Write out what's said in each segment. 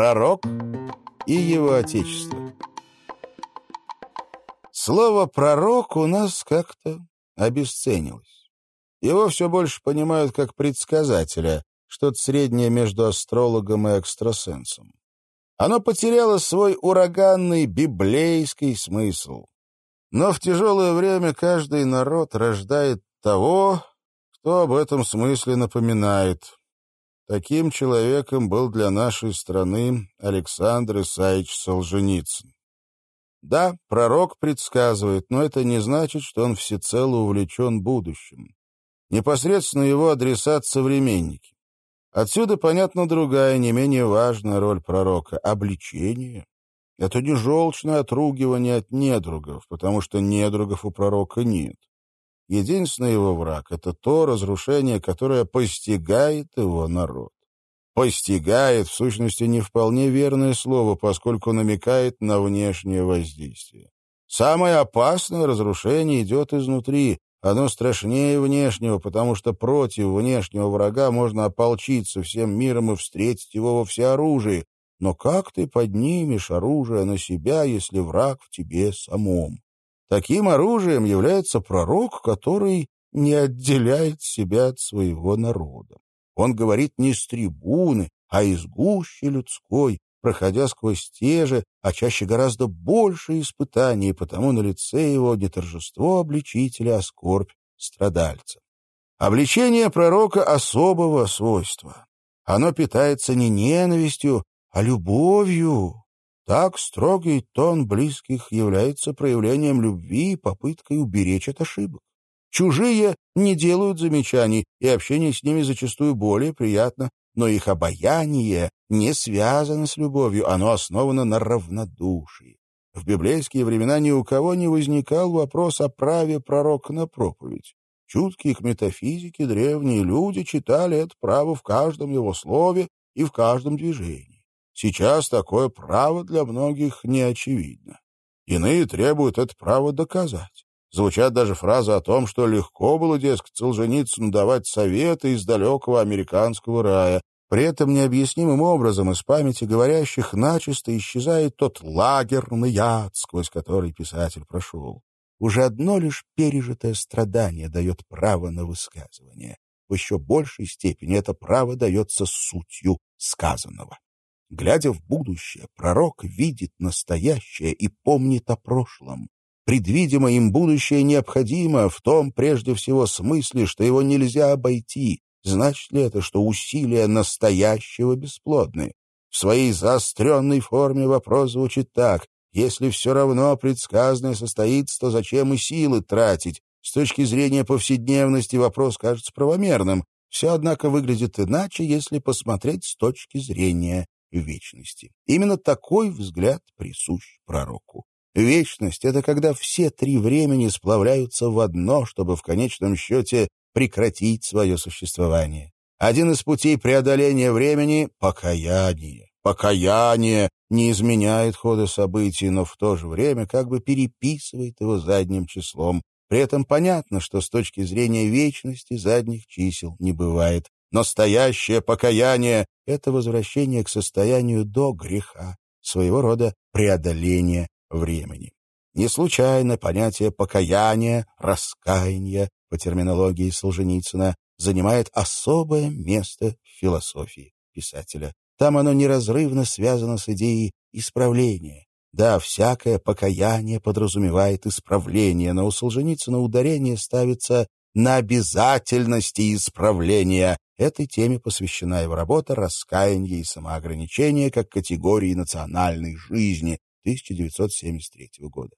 Пророк и его отечество. Слово «пророк» у нас как-то обесценилось. Его все больше понимают как предсказателя, что-то среднее между астрологом и экстрасенсом. Оно потеряло свой ураганный библейский смысл. Но в тяжелое время каждый народ рождает того, кто об этом смысле напоминает. Таким человеком был для нашей страны Александр Исаевич Солженицын. Да, пророк предсказывает, но это не значит, что он всецело увлечен будущим. Непосредственно его адресат — современники. Отсюда, понятно, другая, не менее важная роль пророка — обличение. Это не желчное отругивание от недругов, потому что недругов у пророка нет. Единственный его враг — это то разрушение, которое постигает его народ. Постигает, в сущности, не вполне верное слово, поскольку намекает на внешнее воздействие. Самое опасное разрушение идет изнутри. Оно страшнее внешнего, потому что против внешнего врага можно ополчиться всем миром и встретить его во всеоружии. Но как ты поднимешь оружие на себя, если враг в тебе самом? Таким оружием является пророк, который не отделяет себя от своего народа. Он говорит не с трибуны, а из гущи людской, проходя сквозь те же, а чаще гораздо больше испытаний, потому на лице его не торжество обличителя, а скорбь страдальца. Обличение пророка особого свойства. Оно питается не ненавистью, а любовью. Так строгий тон близких является проявлением любви и попыткой уберечь от ошибок. Чужие не делают замечаний, и общение с ними зачастую более приятно, но их обаяние не связано с любовью, оно основано на равнодушии. В библейские времена ни у кого не возникал вопрос о праве пророка на проповедь. Чуткие к метафизике древние люди читали это право в каждом его слове и в каждом движении. Сейчас такое право для многих не очевидно. Иные требуют это право доказать. Звучат даже фразы о том, что легко было, дескать, Солженицыну давать советы из далекого американского рая. При этом необъяснимым образом из памяти говорящих начисто исчезает тот лагерный яд, сквозь который писатель прошел. Уже одно лишь пережитое страдание дает право на высказывание. В еще большей степени это право дается сутью сказанного. Глядя в будущее, пророк видит настоящее и помнит о прошлом предвидимо им будущее необходимо в том, прежде всего, смысле, что его нельзя обойти. Значит ли это, что усилия настоящего бесплодны? В своей заостренной форме вопрос звучит так. Если все равно предсказанное состоится, то зачем и силы тратить? С точки зрения повседневности вопрос кажется правомерным. Все, однако, выглядит иначе, если посмотреть с точки зрения вечности. Именно такой взгляд присущ пророку. Вечность — это когда все три времени сплавляются в одно, чтобы в конечном счете прекратить свое существование. Один из путей преодоления времени — покаяние. Покаяние не изменяет хода событий, но в то же время как бы переписывает его задним числом. При этом понятно, что с точки зрения вечности задних чисел не бывает. Настоящее покаяние — это возвращение к состоянию до греха, своего рода преодоление времени. Не случайно понятие покаяния, раскаяния по терминологии Солженицына занимает особое место в философии писателя. Там оно неразрывно связано с идеей исправления. Да, всякое покаяние подразумевает исправление, но у Солженицына ударение ставится на обязательности исправления. Этой теме посвящена его работа «Раскаяние и самоограничение как категории национальной жизни», 1973 года.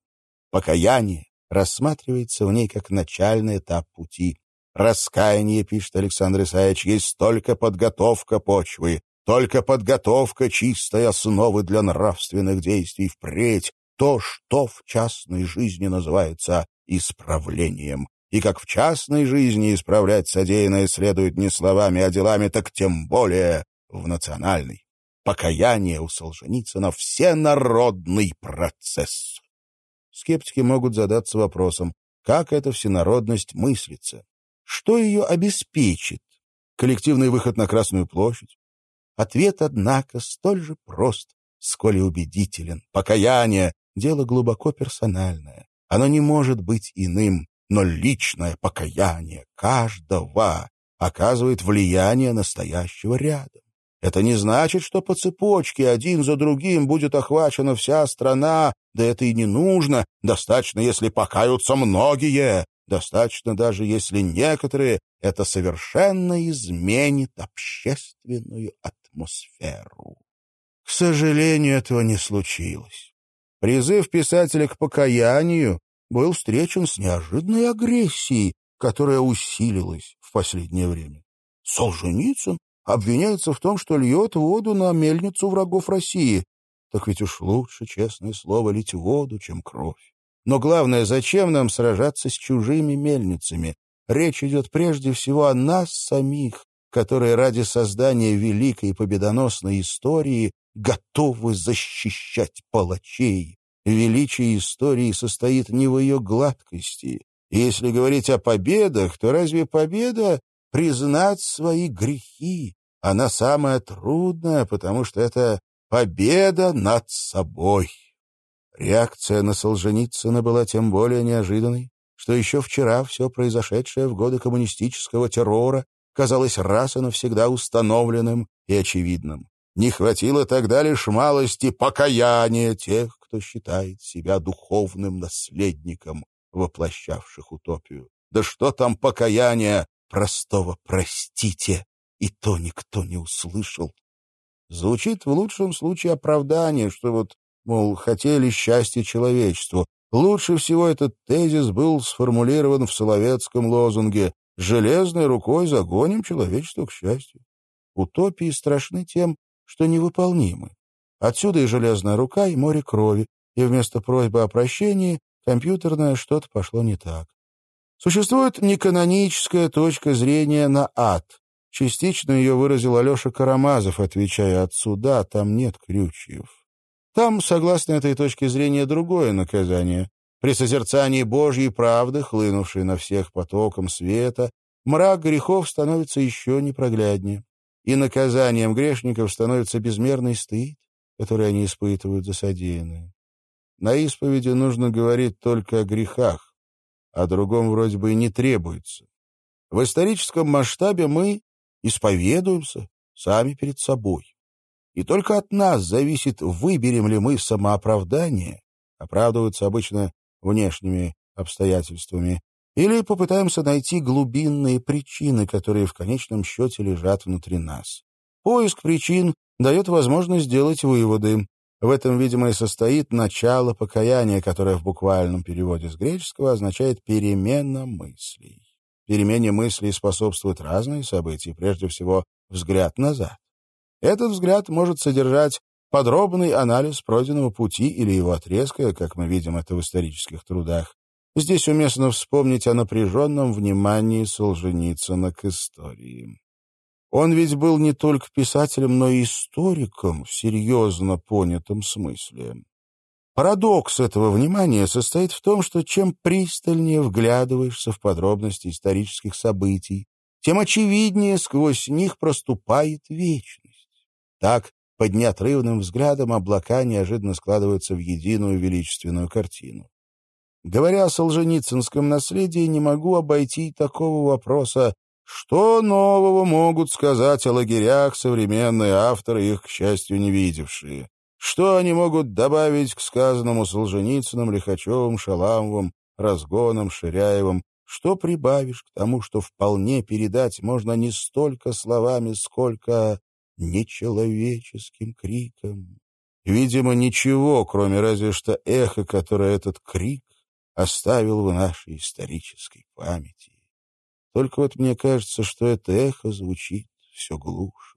Покаяние рассматривается в ней как начальный этап пути. Раскаяние, пишет Александр Исаевич, есть только подготовка почвы, только подготовка чистой основы для нравственных действий впредь, то, что в частной жизни называется исправлением. И как в частной жизни исправлять содеянное следует не словами, а делами, так тем более в национальной покаяние у Солженицына — всенародный процесс. Скептики могут задаться вопросом, как эта всенародность мыслится? Что ее обеспечит? Коллективный выход на Красную площадь? Ответ, однако, столь же прост, сколь и убедителен. Покаяние — дело глубоко персональное. Оно не может быть иным, но личное покаяние каждого оказывает влияние настоящего рядом. Это не значит, что по цепочке один за другим будет охвачена вся страна, да это и не нужно, достаточно, если покаются многие, достаточно даже, если некоторые, это совершенно изменит общественную атмосферу. К сожалению, этого не случилось. Призыв писателя к покаянию был встречен с неожиданной агрессией, которая усилилась в последнее время. Солженицын обвиняется в том, что льет воду на мельницу врагов России. Так ведь уж лучше, честное слово, лить воду, чем кровь. Но главное, зачем нам сражаться с чужими мельницами? Речь идет прежде всего о нас самих, которые ради создания великой победоносной истории готовы защищать палачей. Величие истории состоит не в ее гладкости. Если говорить о победах, то разве победа признать свои грехи. Она самая трудная, потому что это победа над собой. Реакция на Солженицына была тем более неожиданной, что еще вчера все произошедшее в годы коммунистического террора казалось раз и навсегда установленным и очевидным. Не хватило тогда лишь малости покаяния тех, кто считает себя духовным наследником, воплощавших утопию. Да что там покаяние, простого «простите», и то никто не услышал. Звучит в лучшем случае оправдание, что вот, мол, хотели счастья человечеству. Лучше всего этот тезис был сформулирован в Соловецком лозунге «Железной рукой загоним человечество к счастью». Утопии страшны тем, что невыполнимы. Отсюда и железная рука, и море крови, и вместо просьбы о прощении компьютерное что-то пошло не так. Существует неканоническая точка зрения на ад. Частично ее выразил Алеша Карамазов, отвечая отцу «Да, там нет крючьев». Там, согласно этой точке зрения, другое наказание. При созерцании Божьей правды, хлынувшей на всех потоком света, мрак грехов становится еще непрогляднее. И наказанием грешников становится безмерный стыд, который они испытывают за содеянное. На исповеди нужно говорить только о грехах, о другом вроде бы и не требуется. В историческом масштабе мы исповедуемся сами перед собой. И только от нас зависит, выберем ли мы самооправдание, оправдываются обычно внешними обстоятельствами, или попытаемся найти глубинные причины, которые в конечном счете лежат внутри нас. Поиск причин дает возможность сделать выводы, в этом, видимо, и состоит начало покаяния, которое в буквальном переводе с греческого означает «перемена мыслей». Перемене мыслей способствуют разные события, прежде всего взгляд назад. Этот взгляд может содержать подробный анализ пройденного пути или его отрезка, как мы видим это в исторических трудах. Здесь уместно вспомнить о напряженном внимании Солженицына к истории. Он ведь был не только писателем, но и историком в серьезно понятом смысле. Парадокс этого внимания состоит в том, что чем пристальнее вглядываешься в подробности исторических событий, тем очевиднее сквозь них проступает вечность. Так, под неотрывным взглядом облака неожиданно складываются в единую величественную картину. Говоря о солженицынском наследии, не могу обойти такого вопроса, что нового могут сказать о лагерях современные авторы, их, к счастью, не видевшие? Что они могут добавить к сказанному Солженицыным, Лихачевым, Шаламовым, Разгоном, Ширяевым? Что прибавишь к тому, что вполне передать можно не столько словами, сколько нечеловеческим криком? Видимо, ничего, кроме разве что эха, которое этот крик оставил в нашей исторической памяти. Только вот мне кажется, что это эхо звучит все глуше.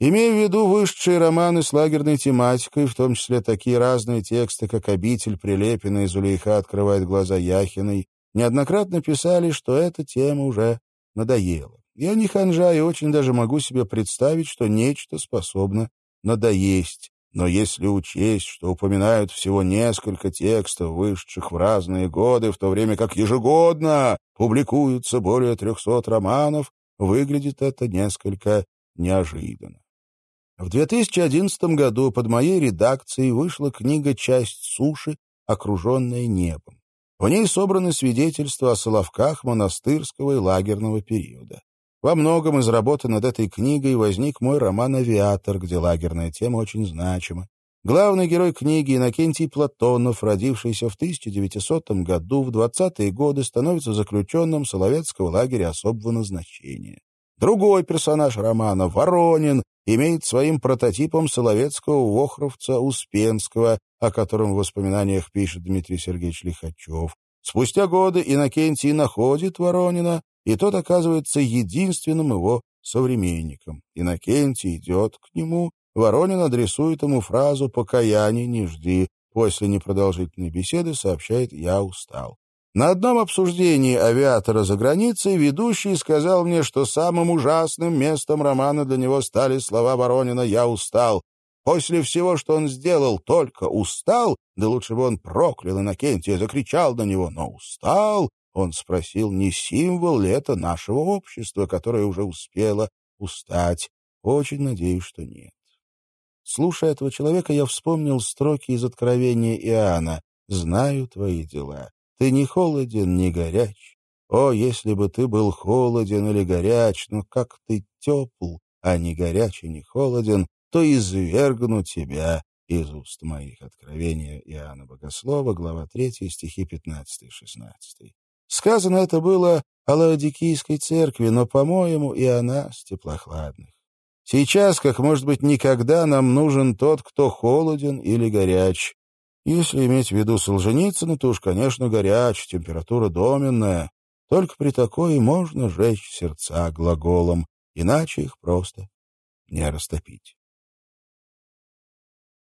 Имея в виду высшие романы с лагерной тематикой, в том числе такие разные тексты, как «Обитель», «Прилепина» и «Зулейха открывает глаза Яхиной», неоднократно писали, что эта тема уже надоела. Я не ханжа и очень даже могу себе представить, что нечто способно надоесть. Но если учесть, что упоминают всего несколько текстов, вышедших в разные годы, в то время как ежегодно публикуются более трехсот романов, выглядит это несколько неожиданно. В 2011 году под моей редакцией вышла книга «Часть суши, окруженная небом». В ней собраны свидетельства о соловках монастырского и лагерного периода. Во многом из работы над этой книгой возник мой роман «Авиатор», где лагерная тема очень значима. Главный герой книги Иннокентий Платонов, родившийся в 1900 году, в 20-е годы становится заключенным Соловецкого лагеря особого назначения. Другой персонаж романа, Воронин, имеет своим прототипом соловецкого вохровца Успенского, о котором в воспоминаниях пишет Дмитрий Сергеевич Лихачев. Спустя годы Иннокентий находит Воронина и тот оказывается единственным его современником. Иннокентий идет к нему, Воронин адресует ему фразу «покаяния не жди». После непродолжительной беседы сообщает «я устал». На одном обсуждении авиатора за границей ведущий сказал мне, что самым ужасным местом романа для него стали слова Воронина «я устал». После всего, что он сделал, только устал, да лучше бы он проклял Иннокентия, закричал на него, но устал, он спросил, не символ ли это нашего общества, которое уже успело устать. Очень надеюсь, что нет. Слушая этого человека, я вспомнил строки из Откровения Иоанна «Знаю твои дела. Ты не холоден, не горяч. О, если бы ты был холоден или горяч, но как ты тепл, а не горяч и не холоден, то извергну тебя из уст моих». Откровения Иоанна Богослова, глава 3, стихи 15-16. Сказано это было о Лаодикийской церкви, но, по-моему, и она с теплохладных. Сейчас, как может быть никогда, нам нужен тот, кто холоден или горяч. Если иметь в виду Солженицына, то уж, конечно, горяч, температура доменная. Только при такой можно жечь сердца глаголом, иначе их просто не растопить.